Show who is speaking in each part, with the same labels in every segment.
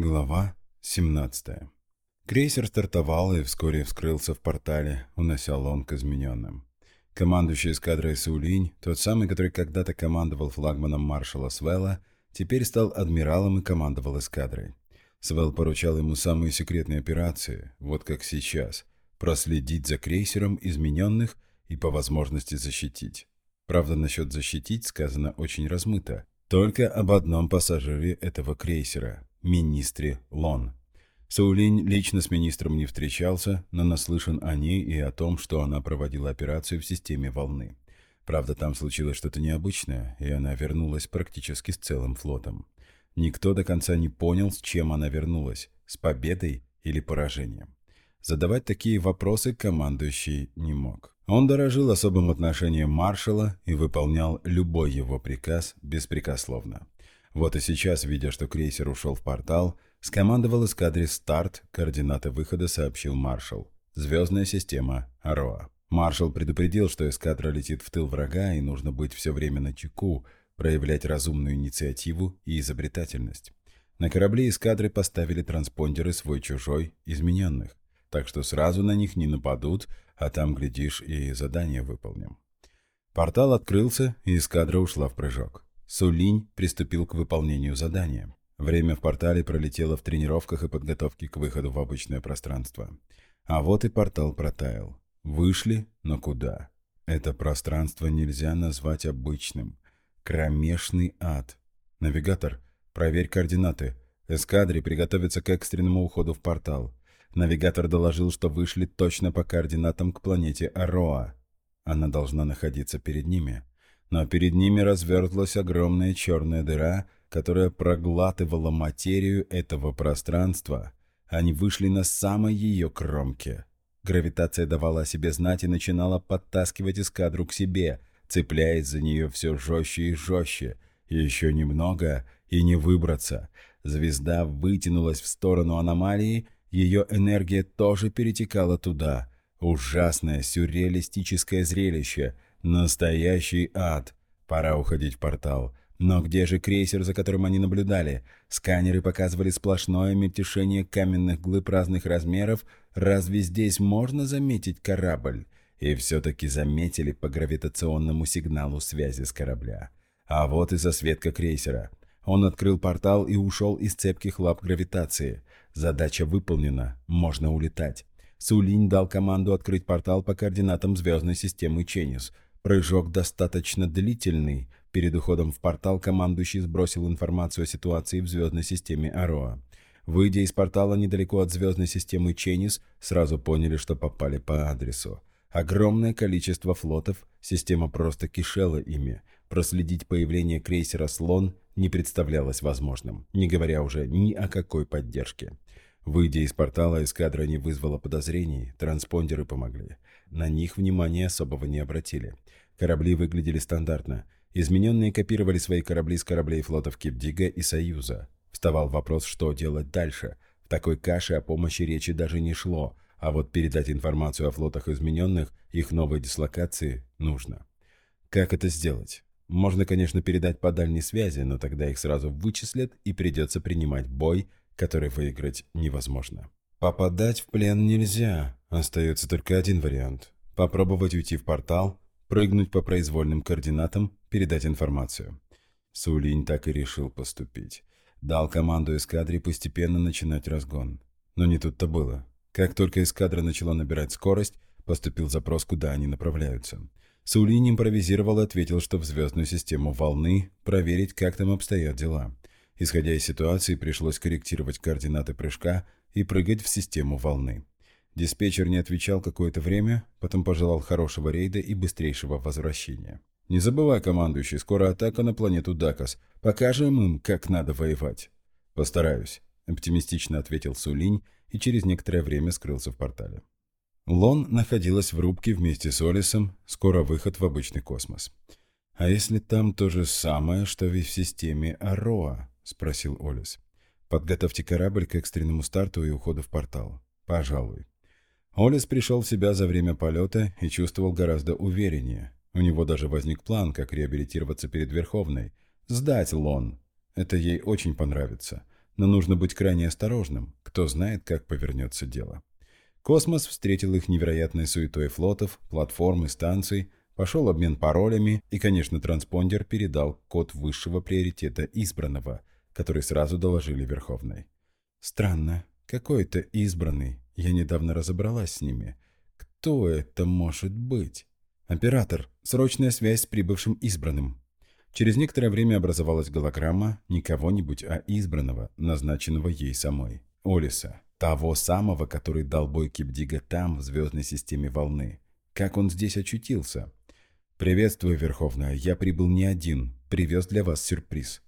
Speaker 1: Глава 17 Крейсер стартовал и вскоре вскрылся в портале, унося лон к измененным. Командующий эскадрой Саулинь, тот самый, который когда-то командовал флагманом маршала Свелла, теперь стал адмиралом и командовал эскадрой. Свелл поручал ему самые секретные операции, вот как сейчас, проследить за крейсером измененных и по возможности защитить. Правда, насчет защитить сказано очень размыто. Только об одном пассажире этого крейсера – министре Лон. Саулинь лично с министром не встречался, но наслышан о ней и о том, что она проводила операцию в системе волны. Правда, там случилось что-то необычное, и она вернулась практически с целым флотом. Никто до конца не понял, с чем она вернулась – с победой или поражением. Задавать такие вопросы командующий не мог. Он дорожил особым отношением маршала и выполнял любой его приказ беспрекословно. Вот и сейчас, видя, что крейсер ушел в портал, скомандовал эскадре «Старт», координаты выхода сообщил маршал. Звездная система «Ароа». Маршал предупредил, что эскадра летит в тыл врага и нужно быть все время на чеку, проявлять разумную инициативу и изобретательность. На корабле эскадры поставили транспондеры свой-чужой, измененных, так что сразу на них не нападут, а там, глядишь, и задание выполним. Портал открылся, и эскадра ушла в прыжок. Сулинь приступил к выполнению задания. Время в портале пролетело в тренировках и подготовке к выходу в обычное пространство. А вот и портал протаял. Вышли, но куда? Это пространство нельзя назвать обычным. Кромешный ад. Навигатор, проверь координаты. Эскадре приготовиться к экстренному уходу в портал. Навигатор доложил, что вышли точно по координатам к планете Ароа. Она должна находиться перед ними. Но перед ними разверзлась огромная черная дыра, которая проглатывала материю этого пространства. Они вышли на самой ее кромке. Гравитация давала о себе знать и начинала подтаскивать эскадру к себе, цепляясь за нее все жестче и жестче. Еще немного, и не выбраться. Звезда вытянулась в сторону аномалии, ее энергия тоже перетекала туда. Ужасное сюрреалистическое зрелище. Настоящий ад. Пора уходить в портал. Но где же крейсер, за которым они наблюдали? Сканеры показывали сплошное мельтешение каменных глыб разных размеров. Разве здесь можно заметить корабль? И все-таки заметили по гравитационному сигналу связи с корабля. А вот и засветка крейсера. Он открыл портал и ушел из цепких лап гравитации. Задача выполнена, можно улетать. Сулинь дал команду открыть портал по координатам звездной системы Ченис. Прыжок достаточно длительный. Перед уходом в портал командующий сбросил информацию о ситуации в звездной системе Ароа. Выйдя из портала недалеко от звездной системы Ченис, сразу поняли, что попали по адресу. Огромное количество флотов, система просто кишела ими. Проследить появление крейсера «Слон» не представлялось возможным, не говоря уже ни о какой поддержке. Выйдя из портала, эскадра не вызвала подозрений, транспондеры помогли. На них внимания особого не обратили. Корабли выглядели стандартно. Измененные копировали свои корабли с кораблей флотов Кипдига и Союза. Вставал вопрос, что делать дальше. В такой каше о помощи речи даже не шло, а вот передать информацию о флотах измененных, их новой дислокации, нужно. Как это сделать? Можно, конечно, передать по дальней связи, но тогда их сразу вычислят и придется принимать бой, который выиграть невозможно. Попадать в плен нельзя. Остается только один вариант. Попробовать уйти в портал, прыгнуть по произвольным координатам, передать информацию. Сулинь так и решил поступить. Дал команду эскадре постепенно начинать разгон. Но не тут-то было. Как только эскадра начала набирать скорость, поступил запрос, куда они направляются. Саулин импровизировал и ответил, что в звездную систему волны проверить, как там обстоят дела. Исходя из ситуации, пришлось корректировать координаты прыжка и прыгать в систему волны. Диспетчер не отвечал какое-то время, потом пожелал хорошего рейда и быстрейшего возвращения. «Не забывай, командующий, скоро атака на планету Дакас. Покажем им, как надо воевать». «Постараюсь», — оптимистично ответил Сулинь и через некоторое время скрылся в портале. Лон находилась в рубке вместе с Олисом, скоро выход в обычный космос. «А если там то же самое, что и в системе Ароа?» – спросил Олис. «Подготовьте корабль к экстренному старту и уходу в портал. Пожалуй». Олис пришел в себя за время полета и чувствовал гораздо увереннее. У него даже возник план, как реабилитироваться перед Верховной. Сдать Лон. Это ей очень понравится. но нужно быть крайне осторожным, кто знает, как повернется дело. Космос встретил их невероятной суетой флотов, платформ и станций, пошел обмен паролями, и, конечно, транспондер передал код высшего приоритета избранного, который сразу доложили Верховной. Странно, какой-то избранный, я недавно разобралась с ними. Кто это может быть? Оператор, срочная связь с прибывшим избранным. Через некоторое время образовалась голограмма не кого-нибудь, а избранного, назначенного ей самой. Олиса. Того самого, который дал бой Кипдига там, в звездной системе волны. Как он здесь очутился? «Приветствую, Верховная. Я прибыл не один. Привез для вас сюрприз».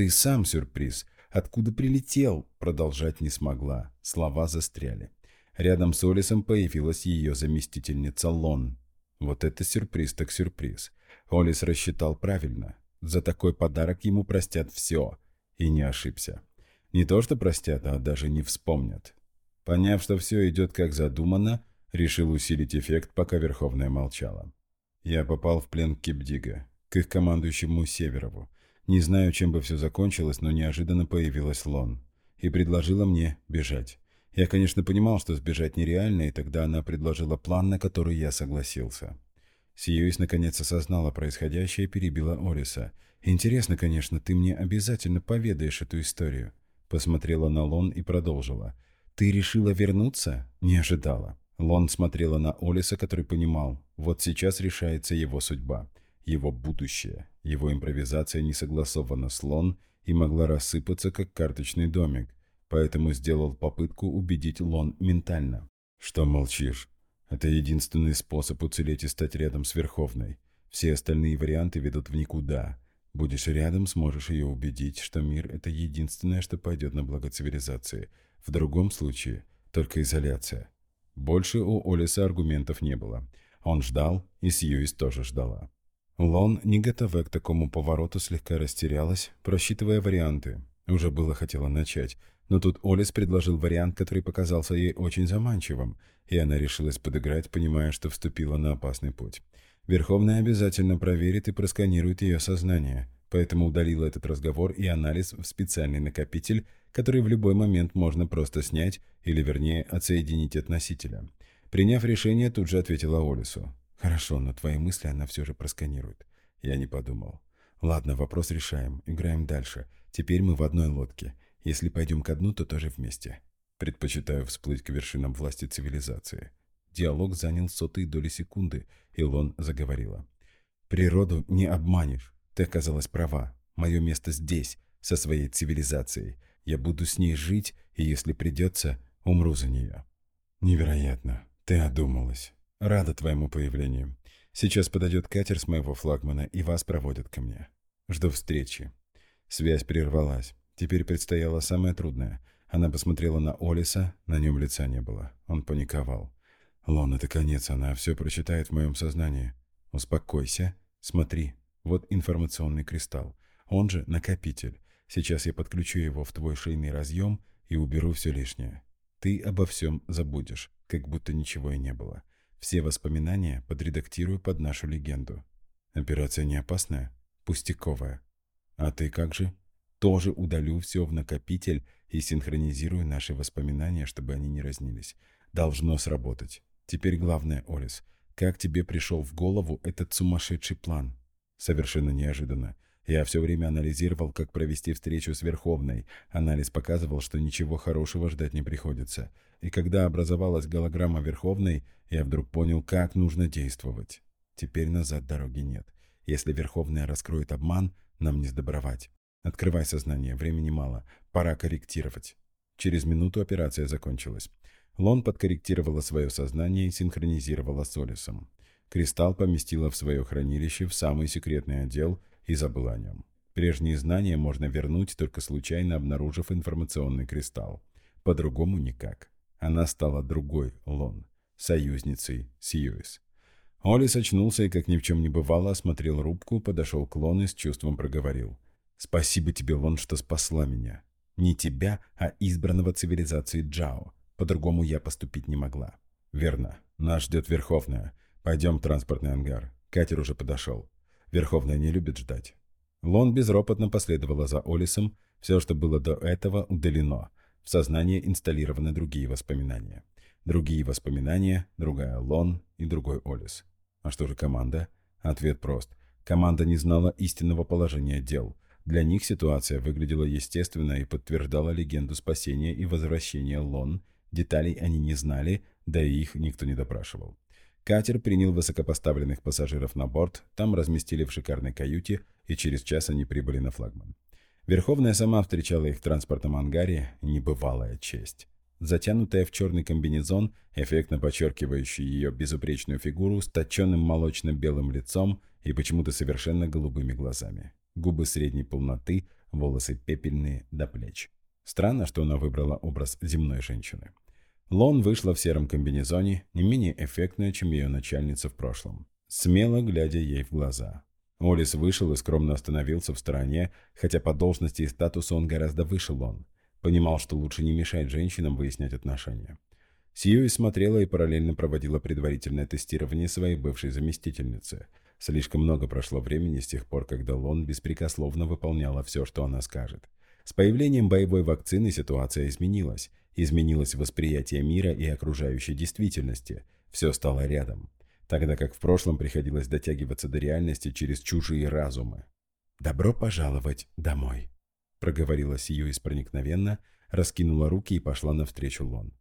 Speaker 1: «Ты сам сюрприз. Откуда прилетел?» Продолжать не смогла. Слова застряли. Рядом с Олисом появилась ее заместительница Лон. Вот это сюрприз так сюрприз. Олис рассчитал правильно. За такой подарок ему простят все. И не ошибся. Не то что простят, а даже не вспомнят. Поняв, что все идет как задумано, решил усилить эффект, пока Верховная молчала. Я попал в плен Кипдига, к их командующему Северову. Не знаю, чем бы все закончилось, но неожиданно появилась Лон. И предложила мне бежать. Я, конечно, понимал, что сбежать нереально, и тогда она предложила план, на который я согласился. Сьюис наконец осознала происходящее и перебила Ориса. «Интересно, конечно, ты мне обязательно поведаешь эту историю». Посмотрела на Лон и продолжила. «Ты решила вернуться?» «Не ожидала». Лон смотрела на Олиса, который понимал, вот сейчас решается его судьба, его будущее. Его импровизация не согласована с Лон и могла рассыпаться, как карточный домик, поэтому сделал попытку убедить Лон ментально. «Что молчишь? Это единственный способ уцелеть и стать рядом с Верховной. Все остальные варианты ведут в никуда. Будешь рядом, сможешь ее убедить, что мир – это единственное, что пойдет на благо цивилизации. В другом случае – только изоляция. Больше у Олиса аргументов не было. Он ждал, и Сьюис тоже ждала. Лон, не готовая к такому повороту, слегка растерялась, просчитывая варианты. Уже было хотела начать, но тут Олис предложил вариант, который показался ей очень заманчивым, и она решилась подыграть, понимая, что вступила на опасный путь. Верховная обязательно проверит и просканирует ее сознание, поэтому удалила этот разговор и анализ в специальный накопитель, который в любой момент можно просто снять, или вернее отсоединить от носителя. Приняв решение, тут же ответила Олису. «Хорошо, но твои мысли она все же просканирует». Я не подумал. «Ладно, вопрос решаем. Играем дальше. Теперь мы в одной лодке. Если пойдем ко дну, то тоже вместе. Предпочитаю всплыть к вершинам власти цивилизации. Диалог занял сотые доли секунды, и Лон заговорила. «Природу не обманешь. Ты оказалась права. Мое место здесь, со своей цивилизацией. Я буду с ней жить, и если придется, умру за нее». «Невероятно. Ты одумалась. Рада твоему появлению. Сейчас подойдет катер с моего флагмана, и вас проводят ко мне. Жду встречи». Связь прервалась. Теперь предстояло самое трудное. Она посмотрела на Олиса, на нем лица не было. Он паниковал. «Лон, это конец, она все прочитает в моем сознании. Успокойся, смотри, вот информационный кристалл. Он же накопитель. Сейчас я подключу его в твой шейный разъем и уберу все лишнее. Ты обо всем забудешь, как будто ничего и не было. Все воспоминания подредактирую под нашу легенду. Операция не опасная? Пустяковая. А ты как же? тоже удалю все в накопитель и синхронизирую наши воспоминания, чтобы они не разнились. Должно сработать. Теперь главное, Олис, как тебе пришел в голову этот сумасшедший план? Совершенно неожиданно. Я все время анализировал, как провести встречу с Верховной. Анализ показывал, что ничего хорошего ждать не приходится. И когда образовалась голограмма Верховной, я вдруг понял, как нужно действовать. Теперь назад дороги нет. Если Верховная раскроет обман, нам не сдобровать. Открывай сознание, времени мало. Пора корректировать. Через минуту операция закончилась. Лон подкорректировала свое сознание и синхронизировала с Олисом. Кристалл поместила в свое хранилище в самый секретный отдел и забыла о нем. Прежние знания можно вернуть, только случайно обнаружив информационный кристалл. По-другому никак. Она стала другой Лон, союзницей Сьюис. Олис очнулся и, как ни в чем не бывало, осмотрел рубку, подошел к Лон и с чувством проговорил – Спасибо тебе, Лон, что спасла меня. Не тебя, а избранного цивилизации Джао. По-другому я поступить не могла. Верно. Нас ждет Верховная. Пойдем в транспортный ангар. Катер уже подошел. Верховная не любит ждать. Лон безропотно последовала за Олисом, Все, что было до этого, удалено. В сознание инсталлированы другие воспоминания. Другие воспоминания, другая Лон и другой Олис. А что же команда? Ответ прост. Команда не знала истинного положения дел. Для них ситуация выглядела естественно и подтверждала легенду спасения и возвращения Лон. Деталей они не знали, да и их никто не допрашивал. Катер принял высокопоставленных пассажиров на борт, там разместили в шикарной каюте, и через час они прибыли на флагман. Верховная сама встречала их в транспортном ангаре, небывалая честь. Затянутая в черный комбинезон, эффектно подчеркивающий ее безупречную фигуру с точенным молочно-белым лицом и почему-то совершенно голубыми глазами. Губы средней полноты, волосы пепельные до плеч. Странно, что она выбрала образ земной женщины. Лон вышла в сером комбинезоне, не менее эффектная, чем ее начальница в прошлом, смело глядя ей в глаза. Олис вышел и скромно остановился в стороне, хотя по должности и статусу он гораздо выше Лон. Понимал, что лучше не мешать женщинам выяснять отношения. Сьюи смотрела и параллельно проводила предварительное тестирование своей бывшей заместительницы. Слишком много прошло времени с тех пор, когда Лон беспрекословно выполняла все, что она скажет. С появлением боевой вакцины ситуация изменилась. Изменилось восприятие мира и окружающей действительности. Все стало рядом. Тогда как в прошлом приходилось дотягиваться до реальности через чужие разумы. «Добро пожаловать домой», — проговорила Сьюис проникновенно, раскинула руки и пошла навстречу Лон.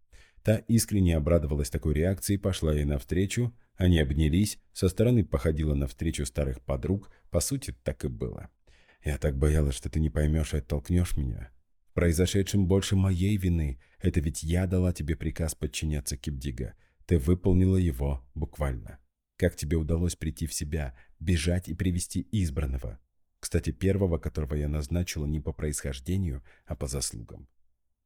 Speaker 1: Та искренне обрадовалась такой реакции, пошла ей навстречу, они обнялись, со стороны походила навстречу старых подруг, по сути, так и было. «Я так боялась, что ты не поймешь и оттолкнешь меня», произошедшем больше моей вины. Это ведь я дала тебе приказ подчиняться Кипдига. Ты выполнила его буквально. Как тебе удалось прийти в себя, бежать и привести избранного? Кстати, первого, которого я назначила не по происхождению, а по заслугам.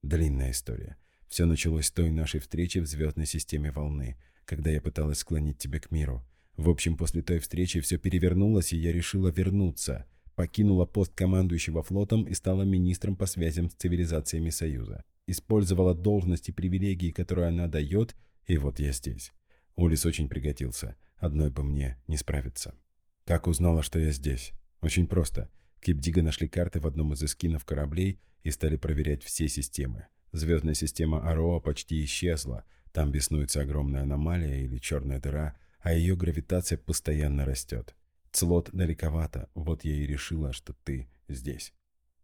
Speaker 1: Длинная история. Все началось с той нашей встречи в звездной системе волны, когда я пыталась склонить тебя к миру. В общем, после той встречи все перевернулось, и я решила вернуться покинула пост командующего флотом и стала министром по связям с цивилизациями Союза. Использовала должности и привилегии, которые она дает, и вот я здесь. Улис очень пригодился. Одной бы мне не справиться. Как узнала, что я здесь? Очень просто. Кипдига нашли карты в одном из эскинов кораблей и стали проверять все системы. Звездная система Ароа почти исчезла. Там беснуется огромная аномалия или черная дыра, а ее гравитация постоянно растет. Цлот далековато, вот я и решила, что ты здесь.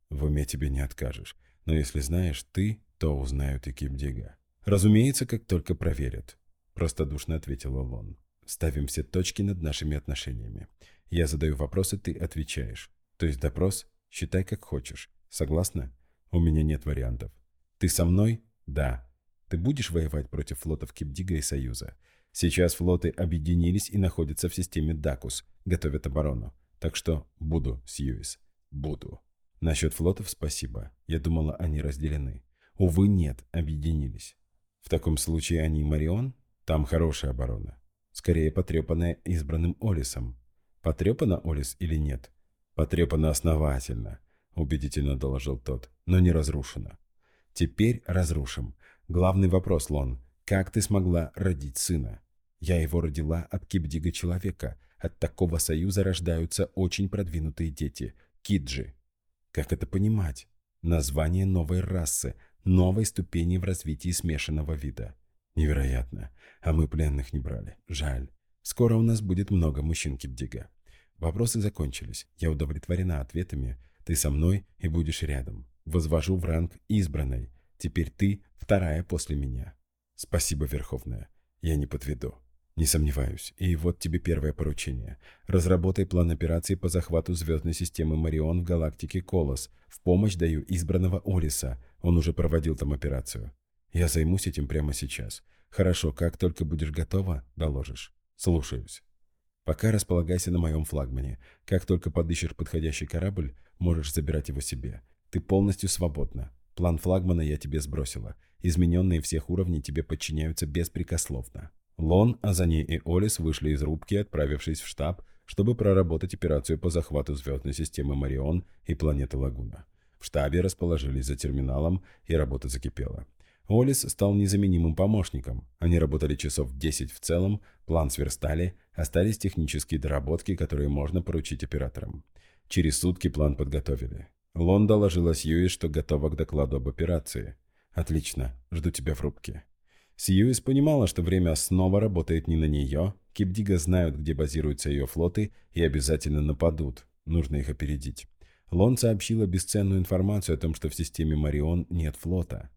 Speaker 1: В уме тебе не откажешь, но если знаешь ты, то узнают и Кимдига. Разумеется, как только проверят. Простодушно ответила Лон. Ставим все точки над нашими отношениями. Я задаю вопросы, ты отвечаешь. То есть допрос считай как хочешь. Согласна? У меня нет вариантов. Ты со мной? Да. Ты будешь воевать против флотов Кипдига и Союза? Сейчас флоты объединились и находятся в системе Дакус, готовят оборону. Так что буду, Сьюис, буду. Насчет флотов спасибо. Я думала, они разделены. Увы, нет, объединились. В таком случае они Марион? Там хорошая оборона. Скорее потрепанная избранным Олисом. Потрепана Олис или нет? Потрепана основательно, убедительно доложил тот, но не разрушена. Теперь разрушим. Главный вопрос, Лон. Как ты смогла родить сына? Я его родила от кибдига человека. От такого союза рождаются очень продвинутые дети. Киджи. Как это понимать? Название новой расы, новой ступени в развитии смешанного вида. Невероятно. А мы пленных не брали. Жаль. Скоро у нас будет много мужчин Кипдига. Вопросы закончились. Я удовлетворена ответами. Ты со мной и будешь рядом. Возвожу в ранг избранной. Теперь ты вторая после меня. Спасибо, Верховная. Я не подведу. Не сомневаюсь. И вот тебе первое поручение. Разработай план операции по захвату звездной системы Марион в галактике Колос. В помощь даю избранного Олиса. Он уже проводил там операцию. Я займусь этим прямо сейчас. Хорошо, как только будешь готова, доложишь. Слушаюсь. Пока располагайся на моем флагмане. Как только подыщешь подходящий корабль, можешь забирать его себе. Ты полностью свободна. План флагмана я тебе сбросила. Измененные всех уровней тебе подчиняются беспрекословно. Лон, а за ней и Олис вышли из рубки, отправившись в штаб, чтобы проработать операцию по захвату звездной системы Марион и планеты Лагуна. В штабе расположились за терминалом, и работа закипела. Олис стал незаменимым помощником. Они работали часов 10 в целом, план сверстали, остались технические доработки, которые можно поручить операторам. Через сутки план подготовили. Лон доложила Сьюис, что готова к докладу об операции. «Отлично. Жду тебя в рубке». Сьюис понимала, что время снова работает не на нее. Кипдига знают, где базируются ее флоты, и обязательно нападут. Нужно их опередить. Лон сообщила бесценную информацию о том, что в системе Марион нет флота.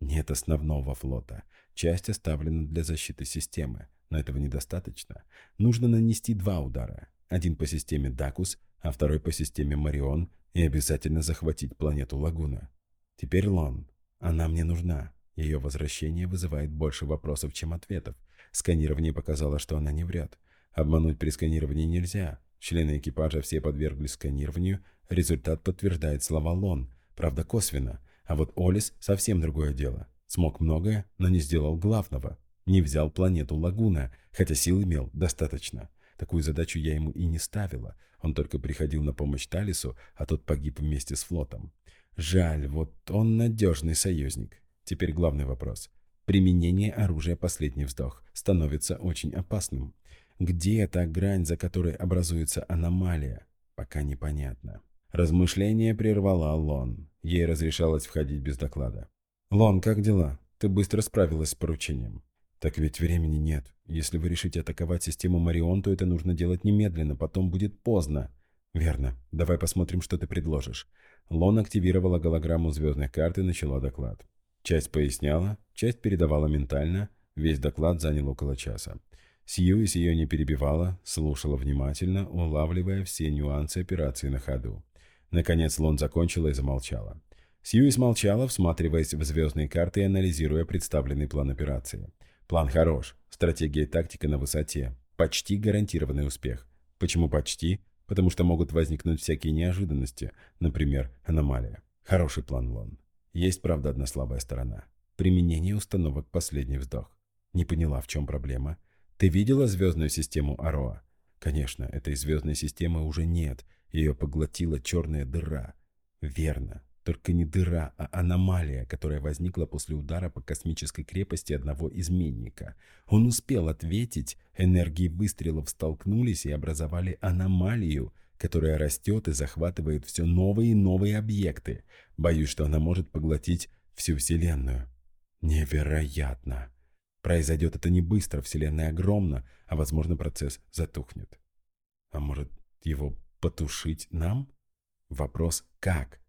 Speaker 1: Нет основного флота. Часть оставлена для защиты системы, но этого недостаточно. Нужно нанести два удара. Один по системе Дакус, а второй по системе Марион, и обязательно захватить планету Лагуна. Теперь Лон. Она мне нужна. Ее возвращение вызывает больше вопросов, чем ответов. Сканирование показало, что она не врет. Обмануть при сканировании нельзя. Члены экипажа все подверглись сканированию, результат подтверждает слова Лон, правда косвенно. А вот Олис совсем другое дело. Смог многое, но не сделал главного. Не взял планету Лагуна, хотя сил имел достаточно. Такую задачу я ему и не ставила. Он только приходил на помощь Талису, а тот погиб вместе с флотом. Жаль, вот он надежный союзник. Теперь главный вопрос. Применение оружия «Последний вздох» становится очень опасным. Где та грань, за которой образуется аномалия? Пока непонятно. Размышление прервала Лон. Ей разрешалось входить без доклада. «Лон, как дела? Ты быстро справилась с поручением». «Так ведь времени нет. Если вы решите атаковать систему Марион, то это нужно делать немедленно, потом будет поздно». «Верно. Давай посмотрим, что ты предложишь». Лон активировала голограмму звездной карты и начала доклад. Часть поясняла, часть передавала ментально, весь доклад занял около часа. Сьюис ее не перебивала, слушала внимательно, улавливая все нюансы операции на ходу. Наконец Лон закончила и замолчала. Сьюис молчала, всматриваясь в звездные карты и анализируя представленный план операции. План хорош, стратегия и тактика на высоте, почти гарантированный успех. Почему почти? Потому что могут возникнуть всякие неожиданности, например, аномалия. Хороший план, Лон. Есть, правда, одна слабая сторона. Применение установок «Последний вздох». Не поняла, в чем проблема. Ты видела звездную систему Ароа? Конечно, этой звездной системы уже нет. Ее поглотила черная дыра. Верно. Только не дыра, а аномалия, которая возникла после удара по космической крепости одного изменника. Он успел ответить, энергии выстрелов столкнулись и образовали аномалию, которая растет и захватывает все новые и новые объекты. Боюсь, что она может поглотить всю Вселенную. Невероятно! Произойдет это не быстро, Вселенная огромна, а, возможно, процесс затухнет. А может, его потушить нам? Вопрос «как?»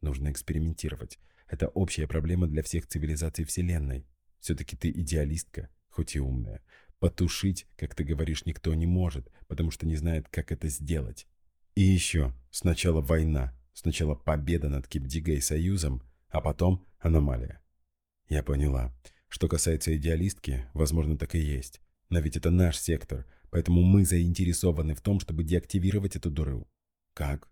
Speaker 1: Нужно экспериментировать. Это общая проблема для всех цивилизаций Вселенной. Все-таки ты идеалистка, хоть и умная. Потушить, как ты говоришь, никто не может, потому что не знает, как это сделать. И еще, сначала война, сначала победа над Кипдиго и Союзом, а потом аномалия. Я поняла. Что касается идеалистки, возможно, так и есть. Но ведь это наш сектор, поэтому мы заинтересованы в том, чтобы деактивировать эту дуру. Как?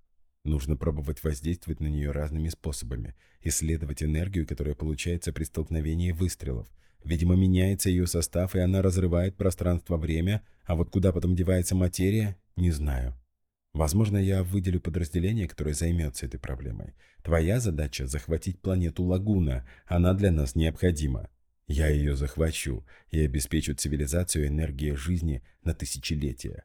Speaker 1: Нужно пробовать воздействовать на нее разными способами, исследовать энергию, которая получается при столкновении выстрелов. Видимо, меняется ее состав, и она разрывает пространство-время, а вот куда потом девается материя, не знаю. Возможно, я выделю подразделение, которое займется этой проблемой. Твоя задача – захватить планету Лагуна. Она для нас необходима. Я ее захвачу и обеспечу цивилизацию энергией жизни на тысячелетия.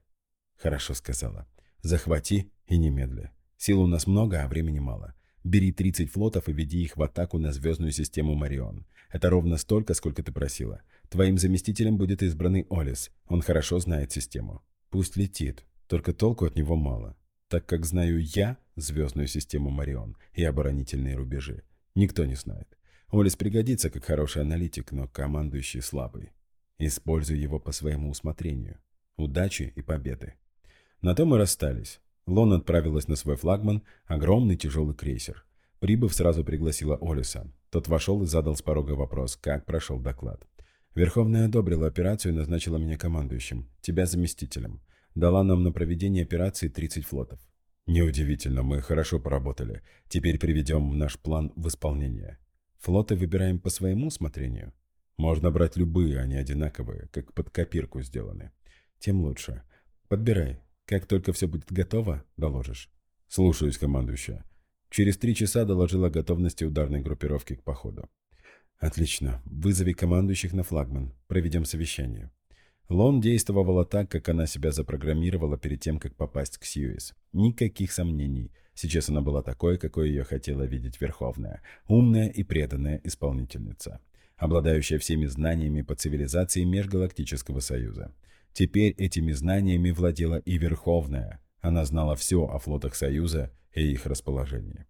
Speaker 1: Хорошо сказала. Захвати и немедля. Сил у нас много, а времени мало. Бери 30 флотов и веди их в атаку на звездную систему Марион. Это ровно столько, сколько ты просила. Твоим заместителем будет избранный Олис. Он хорошо знает систему. Пусть летит. Только толку от него мало, так как знаю я звездную систему Марион и оборонительные рубежи. Никто не знает. Олис пригодится как хороший аналитик, но командующий слабый. Используй его по своему усмотрению. Удачи и победы. На том мы расстались. Лон отправилась на свой флагман, огромный тяжелый крейсер. Прибыв, сразу пригласила Олиса. Тот вошел и задал с порога вопрос, как прошел доклад. Верховная одобрила операцию и назначила меня командующим, тебя заместителем дала нам на проведение операции 30 флотов. Неудивительно, мы хорошо поработали. Теперь приведем наш план в исполнение. Флоты выбираем по своему усмотрению. Можно брать любые, они одинаковые, как под копирку сделаны. Тем лучше. Подбирай. Как только все будет готово, доложишь. Слушаюсь, командующая. Через три часа доложила о готовности ударной группировки к походу. Отлично. Вызови командующих на флагман. Проведем совещание. Лон действовала так, как она себя запрограммировала перед тем, как попасть к Сьюис. Никаких сомнений. Сейчас она была такой, какой ее хотела видеть Верховная. Умная и преданная исполнительница. Обладающая всеми знаниями по цивилизации Межгалактического Союза. Теперь этими знаниями владела и Верховная. Она знала все о флотах Союза и их расположении.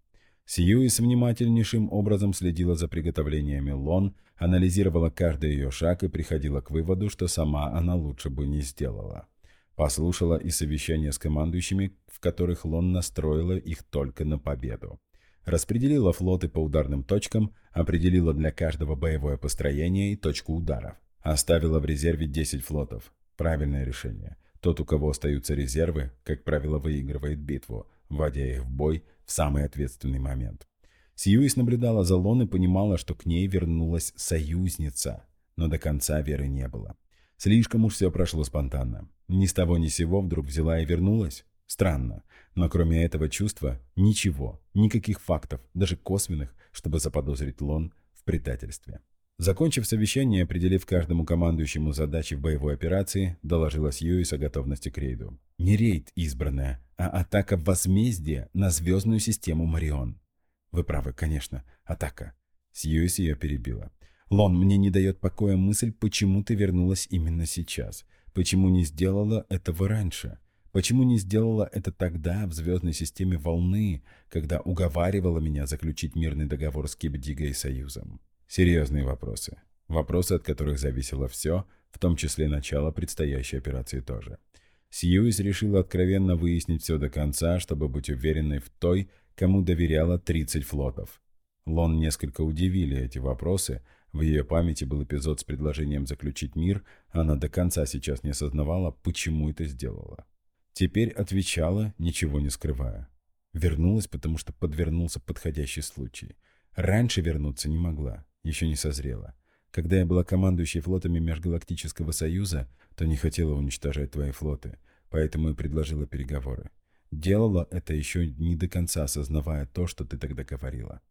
Speaker 1: Сьюис внимательнейшим образом следила за приготовлениями Лон, анализировала каждый ее шаг и приходила к выводу, что сама она лучше бы не сделала. Послушала и совещания с командующими, в которых Лон настроила их только на победу. Распределила флоты по ударным точкам, определила для каждого боевое построение и точку ударов. Оставила в резерве 10 флотов. Правильное решение. Тот, у кого остаются резервы, как правило, выигрывает битву, вводя их в бой в самый ответственный момент. Сьюис наблюдала за Лон и понимала, что к ней вернулась союзница, но до конца веры не было. Слишком уж все прошло спонтанно. Ни с того ни сего вдруг взяла и вернулась. Странно, но кроме этого чувства ничего, никаких фактов, даже косвенных, чтобы заподозрить Лон в предательстве. Закончив совещание, определив каждому командующему задачи в боевой операции, доложила Сьюис о готовности к рейду. Не рейд избранная, а атака возмездия на звездную систему Марион. Вы правы, конечно, атака. Сьюис ее перебила. Лон, мне не дает покоя мысль, почему ты вернулась именно сейчас. Почему не сделала этого раньше? Почему не сделала это тогда, в звездной системе Волны, когда уговаривала меня заключить мирный договор с Кибдигой и Союзом? Серьезные вопросы. Вопросы, от которых зависело все, в том числе начало предстоящей операции тоже. Сьюис решила откровенно выяснить все до конца, чтобы быть уверенной в той, кому доверяла 30 флотов. Лон несколько удивили эти вопросы, в ее памяти был эпизод с предложением заключить мир, она до конца сейчас не осознавала, почему это сделала. Теперь отвечала, ничего не скрывая. Вернулась, потому что подвернулся подходящий случай. Раньше вернуться не могла, еще не созрела. Когда я была командующей флотами Межгалактического Союза, то не хотела уничтожать твои флоты, поэтому и предложила переговоры. Делала это еще не до конца осознавая то, что ты тогда говорила.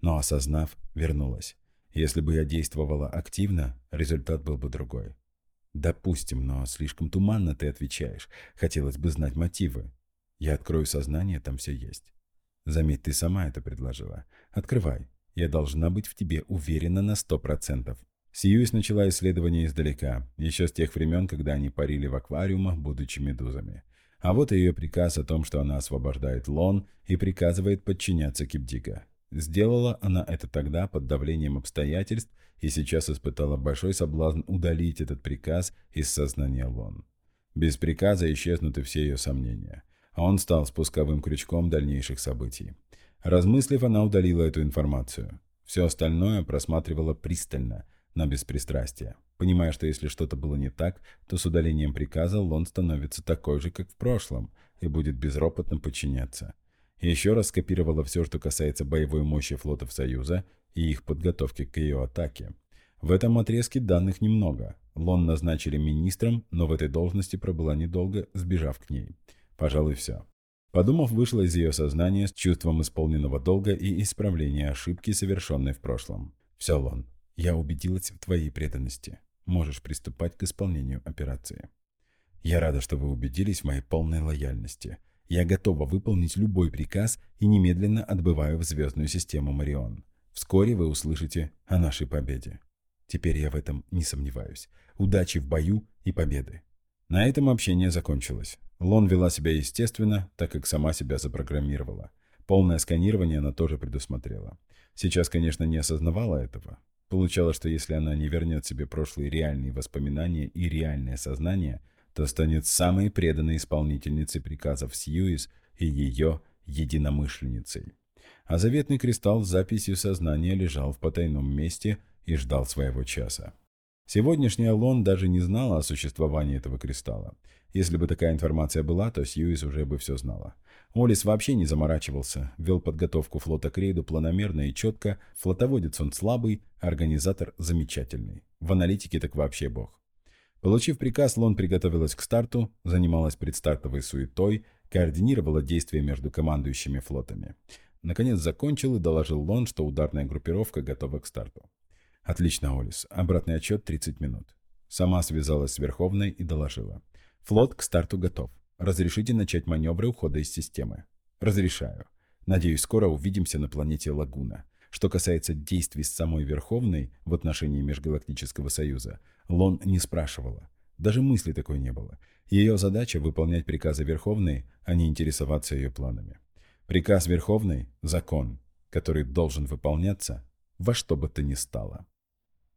Speaker 1: Но осознав, вернулась. Если бы я действовала активно, результат был бы другой. Допустим, но слишком туманно ты отвечаешь. Хотелось бы знать мотивы. Я открою сознание, там все есть. Заметь, ты сама это предложила. Открывай. Я должна быть в тебе уверена на сто процентов. Сьюис начала исследование издалека, еще с тех времен, когда они парили в аквариумах, будучи медузами. А вот ее приказ о том, что она освобождает Лон и приказывает подчиняться Кипдика. Сделала она это тогда под давлением обстоятельств и сейчас испытала большой соблазн удалить этот приказ из сознания Лон. Без приказа исчезнут и все ее сомнения. А он стал спусковым крючком дальнейших событий. Размыслив, она удалила эту информацию. Все остальное просматривала пристально, но без пристрастия. Понимая, что если что-то было не так, то с удалением приказа Лон становится такой же, как в прошлом, и будет безропотно подчиняться. Еще раз скопировала все, что касается боевой мощи флотов Союза и их подготовки к ее атаке. В этом отрезке данных немного. Лон назначили министром, но в этой должности пробыла недолго, сбежав к ней. Пожалуй, все. Подумав, вышла из ее сознания с чувством исполненного долга и исправления ошибки, совершенной в прошлом. «Все, Лон, я убедилась в твоей преданности. Можешь приступать к исполнению операции. Я рада, что вы убедились в моей полной лояльности. Я готова выполнить любой приказ и немедленно отбываю в звездную систему Марион. Вскоре вы услышите о нашей победе. Теперь я в этом не сомневаюсь. Удачи в бою и победы. На этом общение закончилось. Лон вела себя естественно, так как сама себя запрограммировала. Полное сканирование она тоже предусмотрела. Сейчас, конечно, не осознавала этого. Получалось, что если она не вернет себе прошлые реальные воспоминания и реальное сознание, то станет самой преданной исполнительницей приказов Сьюис и ее единомышленницей. А заветный кристалл с записью сознания лежал в потайном месте и ждал своего часа. Сегодняшняя Лон даже не знала о существовании этого кристалла. Если бы такая информация была, то Сьюис уже бы все знала. Олис вообще не заморачивался, вел подготовку флота к рейду планомерно и четко, флотоводец он слабый, организатор замечательный. В аналитике так вообще бог. Получив приказ, Лон приготовилась к старту, занималась предстартовой суетой, координировала действия между командующими флотами. Наконец закончил и доложил Лон, что ударная группировка готова к старту. «Отлично, Олис. Обратный отчет 30 минут». Сама связалась с Верховной и доложила. «Флот к старту готов. Разрешите начать маневры ухода из системы?» «Разрешаю. Надеюсь, скоро увидимся на планете Лагуна. Что касается действий самой Верховной в отношении Межгалактического Союза, Лон не спрашивала. Даже мысли такой не было. Ее задача – выполнять приказы Верховной, а не интересоваться ее планами. Приказ Верховной – закон, который должен выполняться во что бы то ни стало.